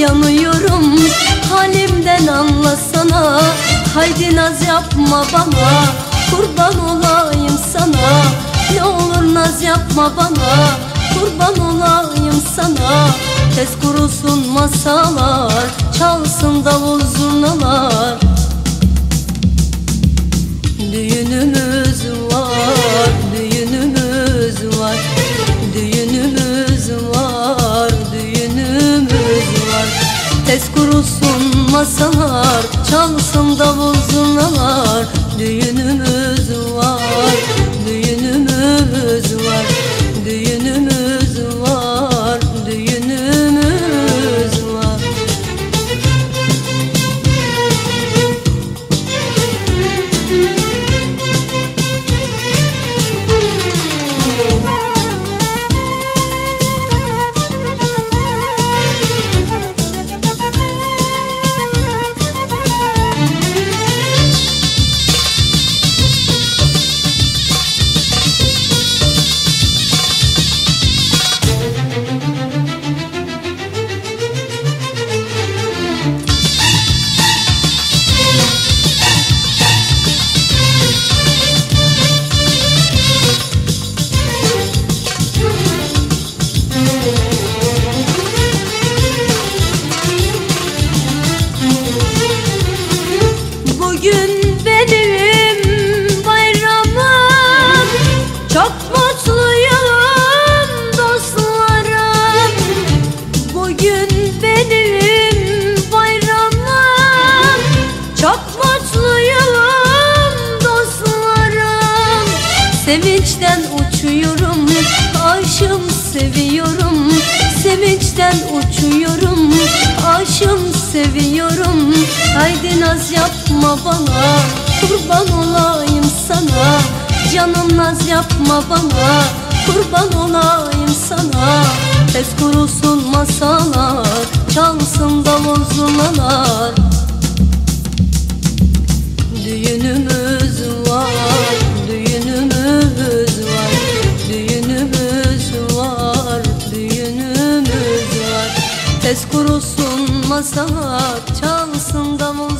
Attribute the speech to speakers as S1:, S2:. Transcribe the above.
S1: yanıyorum. Halimden anlasana Haydi naz yapma bana. Kurban olayım sana Ne olur naz yapma bana. Kurban olayım sana Tez kurusun masalar Çalsın davul zurnalar kurusun mutluyum dostlarım. Sevinçten uçuyorum Aşım seviyorum. Sevinçten uçuyorum Aşım seviyorum. Haydi naz yapma bana Kurban olayım sana. Canım naz yapma bana Kurban olayım sana. Tez kurusun masalar Çalsın davul zurnalar Düğünümüz var, düğünümüz var, düğünümüz var, düğünümüz var. Tez kurusun masalar, çalsın davul